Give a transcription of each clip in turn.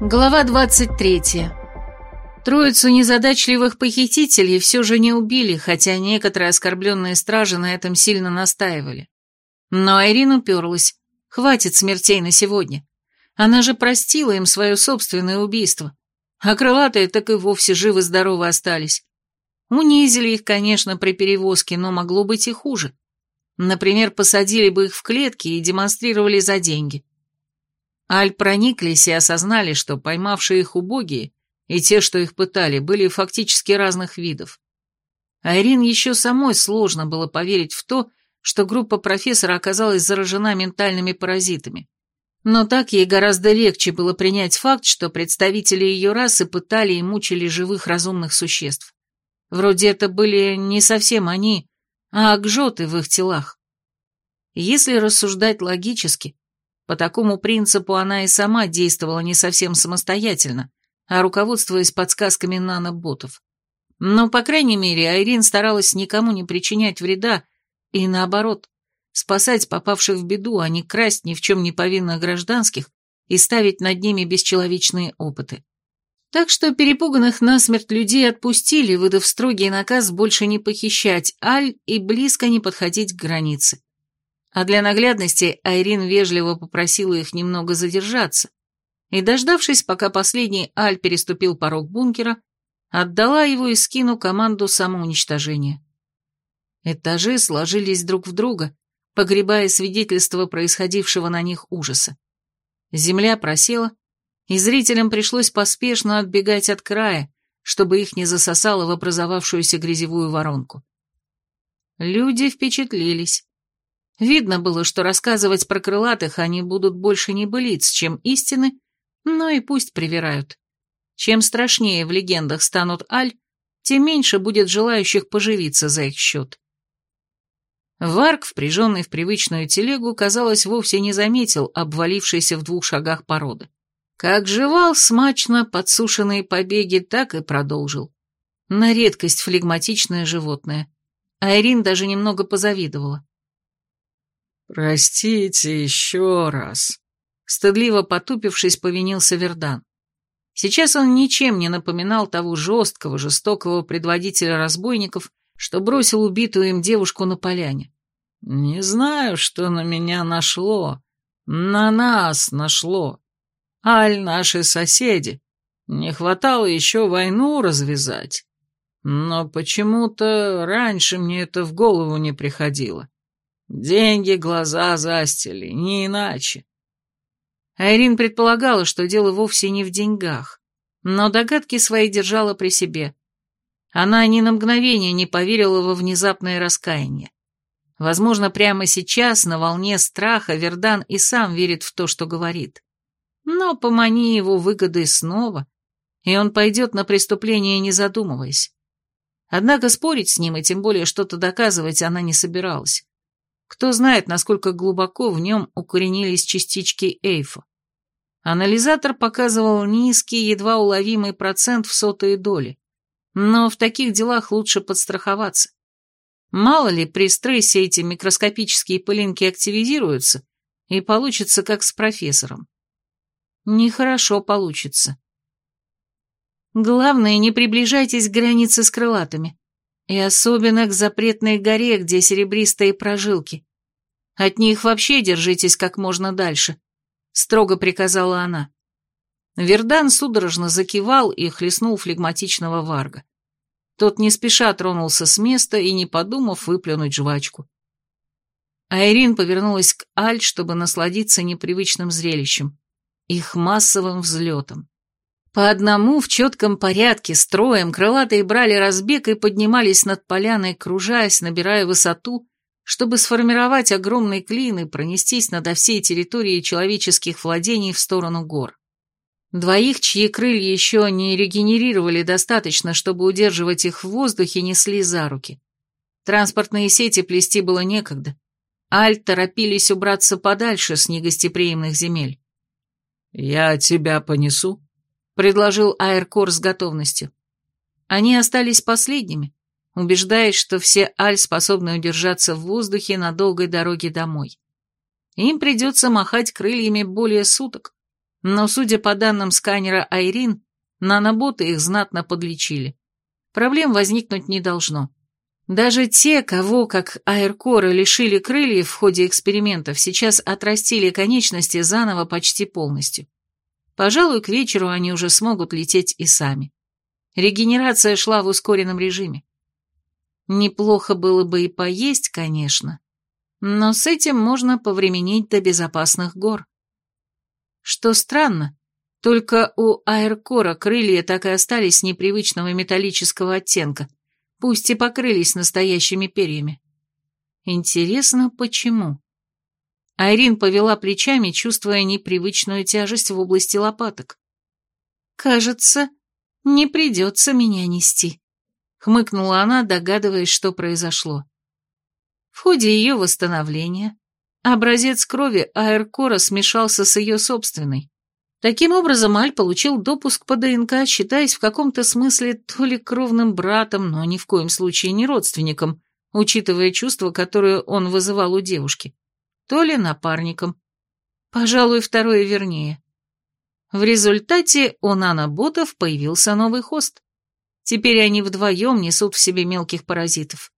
Глава 23. Троицу незадачливых похитителей все же не убили, хотя некоторые оскорбленные стражи на этом сильно настаивали. Но Айрин уперлась. Хватит смертей на сегодня. Она же простила им свое собственное убийство. А крылатые так и вовсе живы-здоровы остались. Унизили их, конечно, при перевозке, но могло быть и хуже. Например, посадили бы их в клетки и демонстрировали за деньги. Аль прониклись и осознали, что поймавшие их убогие и те, что их пытали, были фактически разных видов. Айрин еще самой сложно было поверить в то, что группа профессора оказалась заражена ментальными паразитами. Но так ей гораздо легче было принять факт, что представители ее расы пытали и мучили живых разумных существ. Вроде это были не совсем они, а агжоты в их телах. Если рассуждать логически, по такому принципу она и сама действовала не совсем самостоятельно, а руководствуясь подсказками наноботов. Но, по крайней мере, Айрин старалась никому не причинять вреда и, наоборот, спасать попавших в беду, а не красть ни в чем не повинных гражданских и ставить над ними бесчеловечные опыты. Так что перепуганных насмерть людей отпустили, выдав строгий наказ больше не похищать Аль и близко не подходить к границе. А для наглядности Айрин вежливо попросила их немного задержаться, и, дождавшись, пока последний Аль переступил порог бункера, отдала его и скину команду самоуничтожения. Этажи сложились друг в друга, погребая свидетельство происходившего на них ужаса. Земля просела, и зрителям пришлось поспешно отбегать от края, чтобы их не засосало в образовавшуюся грязевую воронку. Люди впечатлились. Видно было, что рассказывать про крылатых они будут больше не былиц, чем истины, но и пусть привирают. Чем страшнее в легендах станут Аль, тем меньше будет желающих поживиться за их счет. Варк, впряженный в привычную телегу, казалось, вовсе не заметил обвалившейся в двух шагах породы. Как жевал смачно подсушенные побеги, так и продолжил. На редкость флегматичное животное. Айрин даже немного позавидовала. «Простите еще раз», — стыдливо потупившись, повинился Вердан. Сейчас он ничем не напоминал того жесткого, жестокого предводителя разбойников, что бросил убитую им девушку на поляне. «Не знаю, что на меня нашло. На нас нашло. Аль наши соседи. Не хватало еще войну развязать. Но почему-то раньше мне это в голову не приходило. Деньги глаза застили, не иначе. Айрин предполагала, что дело вовсе не в деньгах, но догадки свои держала при себе. Она ни на мгновение не поверила во внезапное раскаяние. Возможно, прямо сейчас, на волне страха, Вердан и сам верит в то, что говорит. Но помани его выгодой снова, и он пойдет на преступление, не задумываясь. Однако спорить с ним и тем более что-то доказывать она не собиралась. Кто знает, насколько глубоко в нем укоренились частички эйфа. Анализатор показывал низкий, едва уловимый процент в сотые доли. Но в таких делах лучше подстраховаться. Мало ли, при стрессе эти микроскопические пылинки активизируются, и получится как с профессором. Нехорошо получится. Главное, не приближайтесь к границе с крылатыми. И особенно к запретной горе, где серебристые прожилки. От них вообще держитесь как можно дальше, строго приказала она. Вердан судорожно закивал и хлестнул флегматичного варга. Тот не спеша тронулся с места и, не подумав, выплюнуть жвачку. Айрин повернулась к Аль, чтобы насладиться непривычным зрелищем, их массовым взлетом. По одному в четком порядке, строем, крылатые брали разбег и поднимались над поляной, кружаясь, набирая высоту, чтобы сформировать огромный клин и пронестись над всей территорией человеческих владений в сторону гор. Двоих, чьи крылья еще не регенерировали достаточно, чтобы удерживать их в воздухе, несли за руки. Транспортные сети плести было некогда. Аль торопились убраться подальше с негостеприимных земель. «Я тебя понесу?» — предложил Аэркор с готовностью. Они остались последними, убеждаясь, что все Аль способны удержаться в воздухе на долгой дороге домой. Им придется махать крыльями более суток, Но, судя по данным сканера Айрин, наноботы их знатно подлечили. Проблем возникнуть не должно. Даже те, кого, как аэркоры, лишили крыльев в ходе экспериментов, сейчас отрастили конечности заново почти полностью. Пожалуй, к вечеру они уже смогут лететь и сами. Регенерация шла в ускоренном режиме. Неплохо было бы и поесть, конечно, но с этим можно повременить до безопасных гор. Что странно, только у аэркора крылья так и остались непривычного металлического оттенка, пусть и покрылись настоящими перьями. Интересно, почему? Айрин повела плечами, чувствуя непривычную тяжесть в области лопаток. «Кажется, не придется меня нести», — хмыкнула она, догадываясь, что произошло. В ходе ее восстановления образец крови Аэркора смешался с ее собственной. Таким образом, Аль получил допуск по ДНК, считаясь в каком-то смысле то ли кровным братом, но ни в коем случае не родственником, учитывая чувства, которые он вызывал у девушки, то ли напарником. Пожалуй, второе вернее. В результате у наноботов появился новый хост. Теперь они вдвоем несут в себе мелких паразитов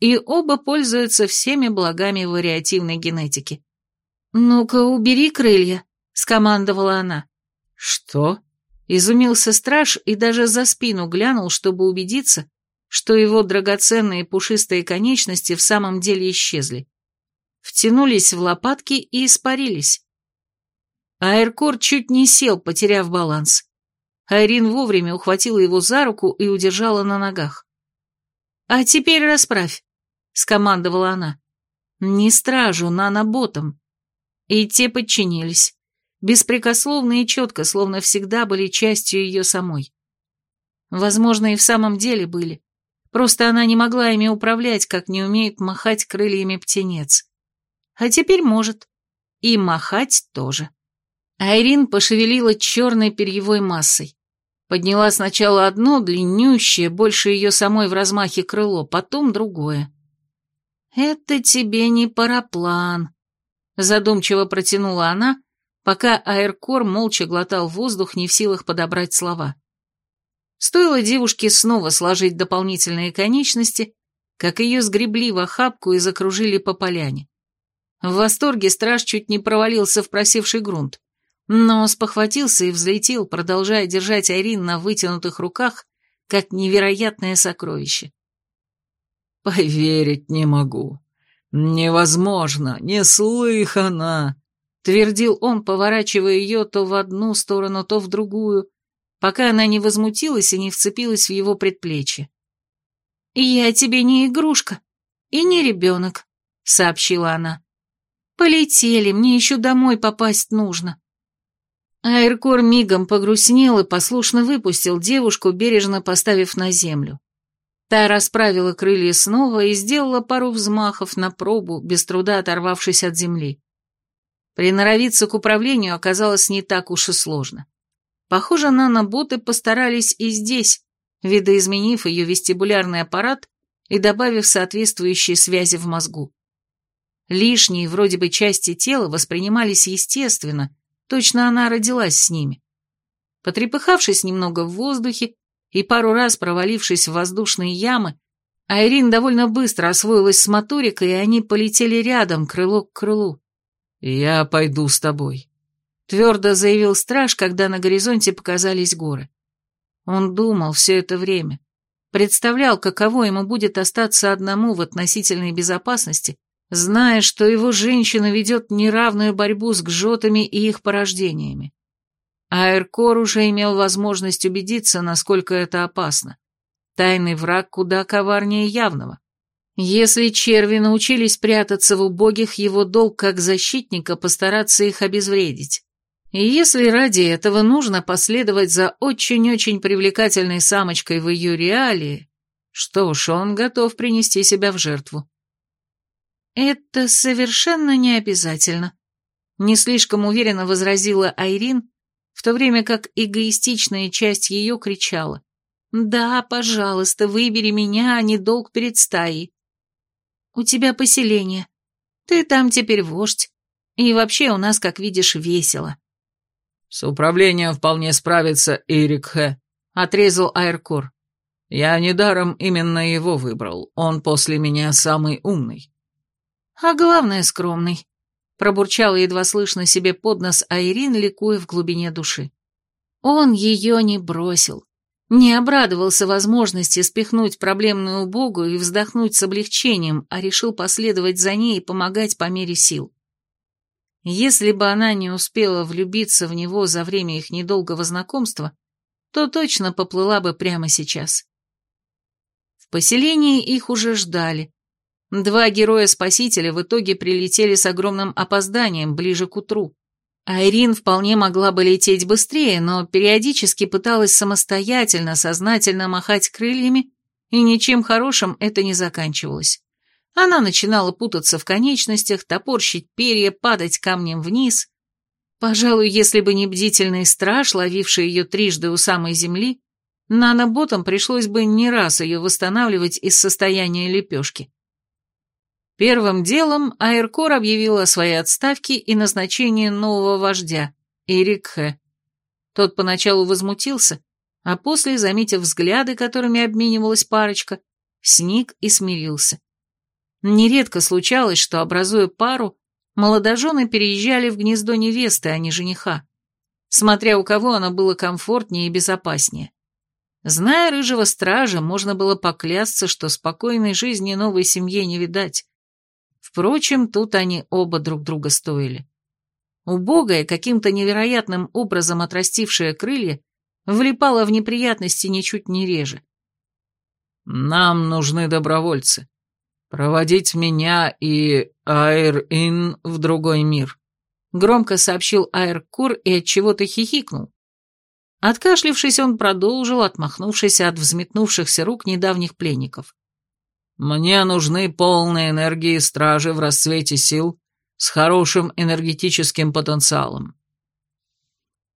и оба пользуются всеми благами вариативной генетики. «Ну-ка, убери крылья», — скомандовала она. «Что?» — изумился страж и даже за спину глянул, чтобы убедиться, что его драгоценные пушистые конечности в самом деле исчезли. Втянулись в лопатки и испарились. Аэркор чуть не сел, потеряв баланс. Айрин вовремя ухватила его за руку и удержала на ногах. «А теперь расправь», — скомандовала она. «Не стражу, наноботам». И те подчинились. Беспрекословно и четко, словно всегда были частью ее самой. Возможно, и в самом деле были. Просто она не могла ими управлять, как не умеет махать крыльями птенец. А теперь может. И махать тоже. Айрин пошевелила черной перьевой массой. Подняла сначала одно, длиннющее, больше ее самой в размахе крыло, потом другое. «Это тебе не параплан», — задумчиво протянула она, пока Аэркор молча глотал воздух, не в силах подобрать слова. Стоило девушке снова сложить дополнительные конечности, как ее сгребли в охапку и закружили по поляне. В восторге страж чуть не провалился в просевший грунт, но спохватился и взлетел, продолжая держать Айрин на вытянутых руках, как невероятное сокровище. «Поверить не могу. Невозможно, неслыханно!» — твердил он, поворачивая ее то в одну сторону, то в другую, пока она не возмутилась и не вцепилась в его предплечье. «Я тебе не игрушка и не ребенок», — сообщила она. «Полетели, мне еще домой попасть нужно». Айркор мигом погрустнел и послушно выпустил девушку, бережно поставив на землю. Та расправила крылья снова и сделала пару взмахов на пробу, без труда оторвавшись от земли. Приноровиться к управлению оказалось не так уж и сложно. Похоже, наноботы постарались и здесь, видоизменив ее вестибулярный аппарат и добавив соответствующие связи в мозгу. Лишние вроде бы части тела воспринимались естественно, точно она родилась с ними. Потрепыхавшись немного в воздухе, и пару раз провалившись в воздушные ямы, Айрин довольно быстро освоилась с моторикой, и они полетели рядом, крыло к крылу. «Я пойду с тобой», — твердо заявил страж, когда на горизонте показались горы. Он думал все это время, представлял, каково ему будет остаться одному в относительной безопасности, зная, что его женщина ведет неравную борьбу с гжотами и их порождениями. Аэркор уже имел возможность убедиться, насколько это опасно. Тайный враг куда коварнее явного. Если черви научились прятаться в убогих, его долг как защитника постараться их обезвредить. И если ради этого нужно последовать за очень-очень привлекательной самочкой в ее реалии, что ж, он готов принести себя в жертву. «Это совершенно не обязательно», — не слишком уверенно возразила Айрин, в то время как эгоистичная часть ее кричала. «Да, пожалуйста, выбери меня, а не долг перед стаей. У тебя поселение. Ты там теперь вождь. И вообще у нас, как видишь, весело». «С управлением вполне справится Эрик Хэ», — отрезал Айркор. «Я недаром именно его выбрал. Он после меня самый умный». «А главное, скромный», — пробурчала едва слышно себе под нос Айрин, ликуя в глубине души. Он ее не бросил, не обрадовался возможности спихнуть проблемную убогую и вздохнуть с облегчением, а решил последовать за ней и помогать по мере сил. Если бы она не успела влюбиться в него за время их недолгого знакомства, то точно поплыла бы прямо сейчас. В поселении их уже ждали. Два героя-спасителя в итоге прилетели с огромным опозданием ближе к утру. Айрин вполне могла бы лететь быстрее, но периодически пыталась самостоятельно, сознательно махать крыльями, и ничем хорошим это не заканчивалось. Она начинала путаться в конечностях, топорщить перья, падать камнем вниз. Пожалуй, если бы не бдительный страж, ловивший ее трижды у самой земли, наноботам пришлось бы не раз ее восстанавливать из состояния лепешки. Первым делом Айркор объявил о своей отставке и назначении нового вождя, Эрик Тот поначалу возмутился, а после, заметив взгляды, которыми обменивалась парочка, сник и смирился. Нередко случалось, что, образуя пару, молодожены переезжали в гнездо невесты, а не жениха, смотря у кого оно было комфортнее и безопаснее. Зная рыжего стража, можно было поклясться, что спокойной жизни новой семье не видать. Впрочем, тут они оба друг друга стоили. Убогая, каким-то невероятным образом отрастившая крылья, влипала в неприятности ничуть не реже. «Нам нужны добровольцы», «Проводить меня и Айр-Ин в другой мир», — громко сообщил Айр-Кур и от чего то хихикнул. Откашлившись, он продолжил, отмахнувшись от взметнувшихся рук недавних пленников. «Мне нужны полные энергии стражи в расцвете сил с хорошим энергетическим потенциалом».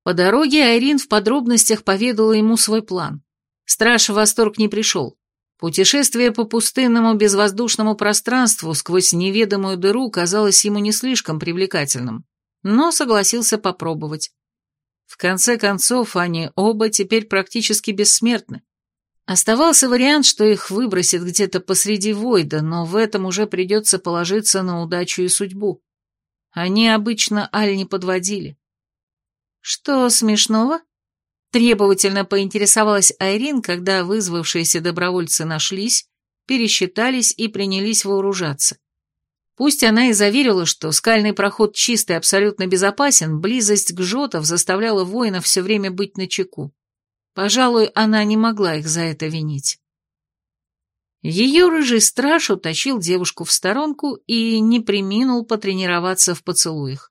По дороге Айрин в подробностях поведала ему свой план. Страж в восторг не пришел. Путешествие по пустынному безвоздушному пространству сквозь неведомую дыру казалось ему не слишком привлекательным, но согласился попробовать. В конце концов, они оба теперь практически бессмертны. Оставался вариант, что их выбросит где-то посреди Войда, но в этом уже придется положиться на удачу и судьбу. Они обычно Аль не подводили. «Что смешного?» Требовательно поинтересовалась Айрин, когда вызвавшиеся добровольцы нашлись, пересчитались и принялись вооружаться. Пусть она и заверила, что скальный проход чист и абсолютно безопасен, близость к жотов заставляла воинов все время быть начеку. Пожалуй, она не могла их за это винить. Ее рыжий страж утащил девушку в сторонку и не приминул потренироваться в поцелуях.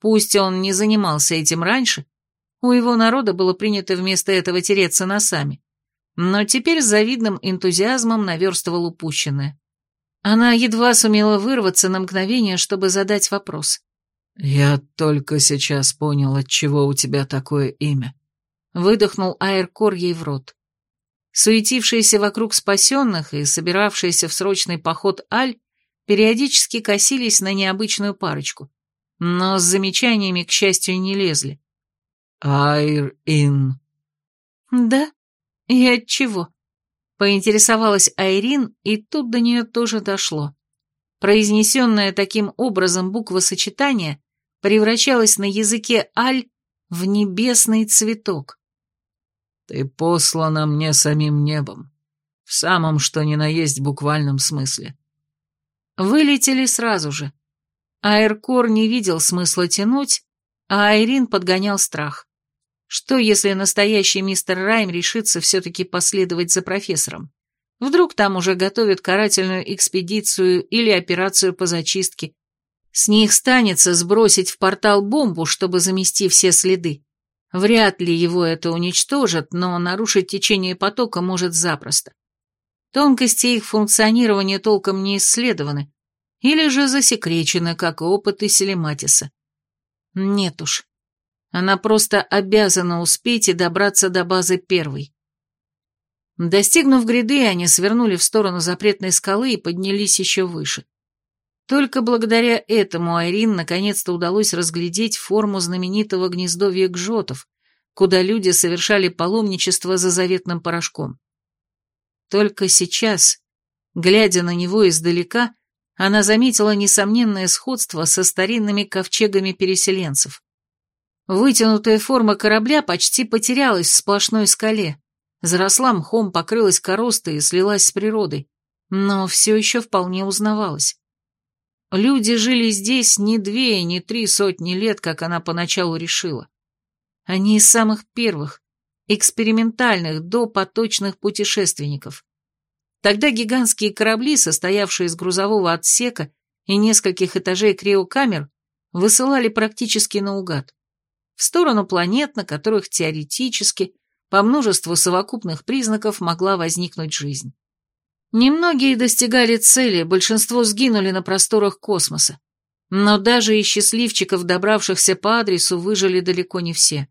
Пусть он не занимался этим раньше, у его народа было принято вместо этого тереться носами. Но теперь с завидным энтузиазмом наверстывал упущенное. Она едва сумела вырваться на мгновение, чтобы задать вопрос. «Я только сейчас понял, от чего у тебя такое имя», — выдохнул Айркор ей в рот. Суетившиеся вокруг спасенных и собиравшиеся в срочный поход Аль периодически косились на необычную парочку, но с замечаниями, к счастью, не лезли. «Айр-Ин». «Да? И от чего?» Поинтересовалась Айрин, и тут до нее тоже дошло. Произнесенное таким образом буквосочетание превращалось на языке Аль в небесный цветок. «Ты послана мне самим небом, в самом что ни на есть буквальном смысле». Вылетели сразу же. Айркор не видел смысла тянуть, а Айрин подгонял страх. Что, если настоящий мистер Райм решится все-таки последовать за профессором? Вдруг там уже готовят карательную экспедицию или операцию по зачистке. С них станется сбросить в портал бомбу, чтобы замести все следы. Вряд ли его это уничтожит, но нарушить течение потока может запросто. Тонкости их функционирования толком не исследованы, или же засекречены, как опыты Селематиса. Нет уж, она просто обязана успеть и добраться до базы первой. Достигнув гряды, они свернули в сторону запретной скалы и поднялись еще выше. Только благодаря этому Айрин наконец-то удалось разглядеть форму знаменитого гнездовья гжотов, куда люди совершали паломничество за заветным порошком. Только сейчас, глядя на него издалека, она заметила несомненное сходство со старинными ковчегами переселенцев. Вытянутая форма корабля почти потерялась в сплошной скале, заросла мхом, покрылась коростой и слилась с природой, но все еще вполне узнавалась. Люди жили здесь не две не три сотни лет, как она поначалу решила. Они из самых первых, экспериментальных, до поточных путешественников. Тогда гигантские корабли, состоявшие из грузового отсека и нескольких этажей криокамер, высылали практически наугад. В сторону планет, на которых теоретически, по множеству совокупных признаков, могла возникнуть жизнь. Немногие достигали цели, большинство сгинули на просторах космоса. Но даже из счастливчиков, добравшихся по адресу, выжили далеко не все.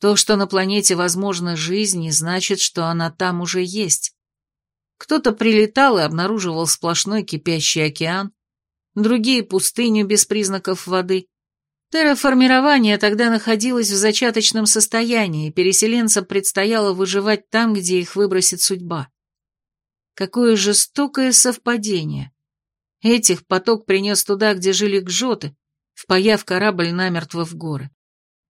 То, что на планете возможна жизнь, не значит, что она там уже есть. Кто-то прилетал и обнаруживал сплошной кипящий океан, другие — пустыню без признаков воды. Терраформирование тогда находилось в зачаточном состоянии, и переселенцам предстояло выживать там, где их выбросит судьба. Какое жестокое совпадение. Этих поток принес туда, где жили гжоты, впаяв корабль намертво в горы.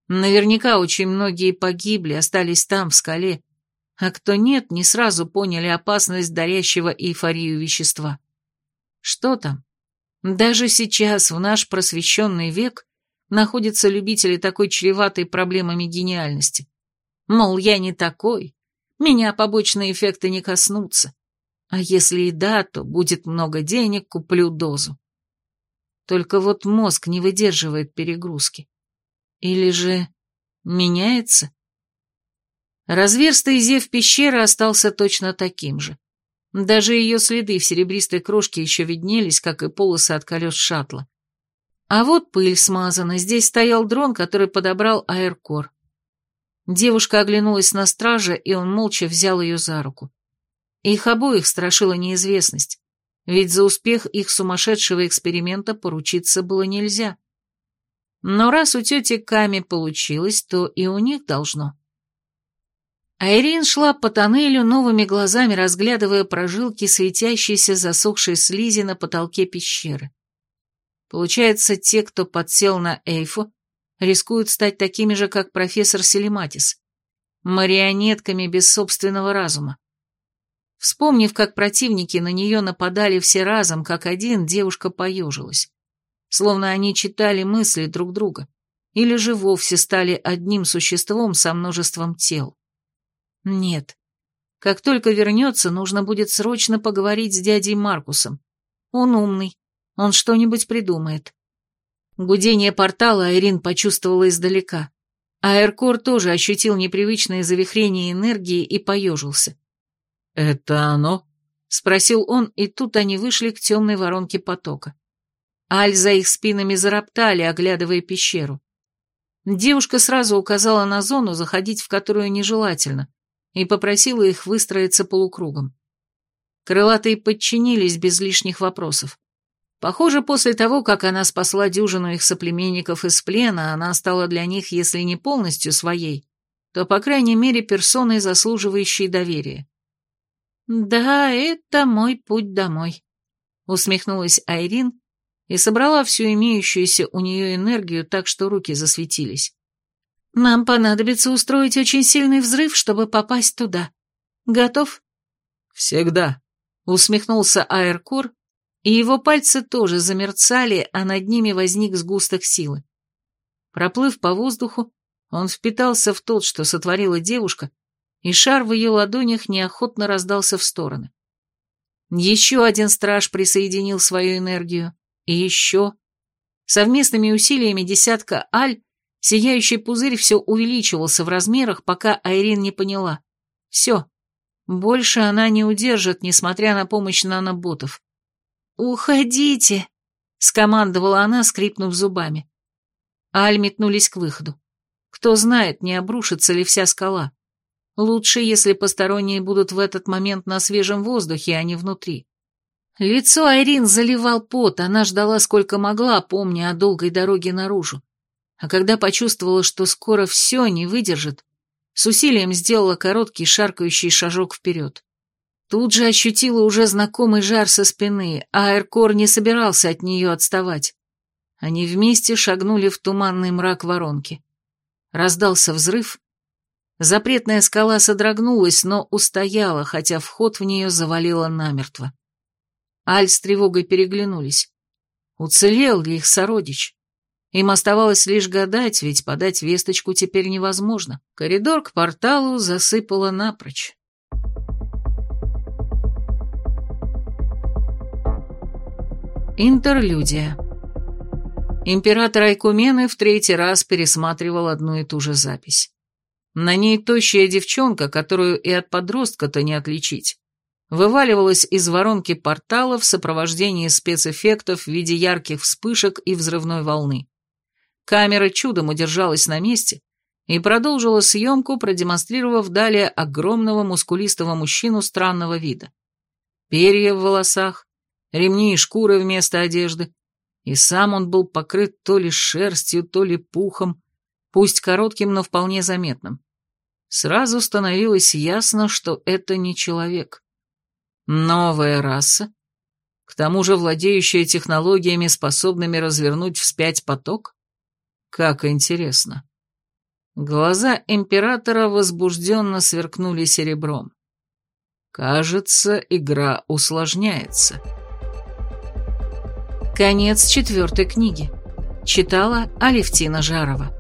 Наверняка очень многие погибли, остались там, в скале, а кто нет, не сразу поняли опасность дарящего эйфорию вещества. Что там? Даже сейчас, в наш просвещенный век, находятся любители такой чреватой проблемами гениальности. Мол, я не такой, меня побочные эффекты не коснутся. А если и да, то будет много денег, куплю дозу. Только вот мозг не выдерживает перегрузки. Или же меняется? Разверстый зев пещеры остался точно таким же. Даже ее следы в серебристой крошке еще виднелись, как и полосы от колес шаттла. А вот пыль смазана, здесь стоял дрон, который подобрал аэркор. Девушка оглянулась на стража, и он молча взял ее за руку. Их обоих страшила неизвестность, ведь за успех их сумасшедшего эксперимента поручиться было нельзя. Но раз у тети Ками получилось, то и у них должно. Айрин шла по тоннелю, новыми глазами разглядывая прожилки светящейся засохшей слизи на потолке пещеры. Получается, те, кто подсел на Эйфу, рискуют стать такими же, как профессор Селематис, марионетками без собственного разума. Вспомнив, как противники на нее нападали все разом, как один, девушка поежилась. Словно они читали мысли друг друга, или же вовсе стали одним существом со множеством тел. Нет. Как только вернется, нужно будет срочно поговорить с дядей Маркусом. Он умный, он что-нибудь придумает. Гудение портала Айрин почувствовала издалека. Аэркор тоже ощутил непривычное завихрение энергии и поежился. «Это оно?» — спросил он, и тут они вышли к темной воронке потока. Аль за их спинами зароптали, оглядывая пещеру. Девушка сразу указала на зону, заходить в которую нежелательно, и попросила их выстроиться полукругом. Крылатые подчинились без лишних вопросов. Похоже, после того, как она спасла дюжину их соплеменников из плена, она стала для них, если не полностью своей, то, по крайней мере, персоной, заслуживающей доверия. «Да, это мой путь домой», — усмехнулась Айрин и собрала всю имеющуюся у нее энергию так, что руки засветились. «Нам понадобится устроить очень сильный взрыв, чтобы попасть туда. Готов?» «Всегда», — усмехнулся Аэркур, и его пальцы тоже замерцали, а над ними возник сгусток силы. Проплыв по воздуху, он впитался в тот, что сотворила девушка, и шар в ее ладонях неохотно раздался в стороны. Еще один страж присоединил свою энергию, и еще. Совместными усилиями десятка аль сияющий пузырь все увеличивался в размерах, пока Айрин не поняла. Все. Больше она не удержит, несмотря на помощь наноботов. «Уходите!» — скомандовала она, скрипнув зубами. Аль метнулись к выходу. Кто знает, не обрушится ли вся скала. Лучше, если посторонние будут в этот момент на свежем воздухе, а не внутри. Лицо Айрин заливал пот, она ждала сколько могла, помня о долгой дороге наружу. А когда почувствовала, что скоро все не выдержит, с усилием сделала короткий шаркающий шажок вперед. Тут же ощутила уже знакомый жар со спины, а Эркор не собирался от нее отставать. Они вместе шагнули в туманный мрак воронки. Раздался взрыв. Запретная скала содрогнулась, но устояла, хотя вход в нее завалило намертво. Аль с тревогой переглянулись. Уцелел ли их сородич? Им оставалось лишь гадать, ведь подать весточку теперь невозможно. Коридор к порталу засыпало напрочь. Интерлюдия. Император Айкумены в третий раз пересматривал одну и ту же запись. На ней тощая девчонка, которую и от подростка-то не отличить, вываливалась из воронки портала в сопровождении спецэффектов в виде ярких вспышек и взрывной волны. Камера чудом удержалась на месте и продолжила съемку, продемонстрировав далее огромного мускулистого мужчину странного вида. Перья в волосах, ремни и шкуры вместо одежды, и сам он был покрыт то ли шерстью, то ли пухом, пусть коротким, но вполне заметным. Сразу становилось ясно, что это не человек. Новая раса? К тому же владеющая технологиями, способными развернуть вспять поток? Как интересно. Глаза императора возбужденно сверкнули серебром. Кажется, игра усложняется. Конец четвертой книги. Читала Алевтина Жарова.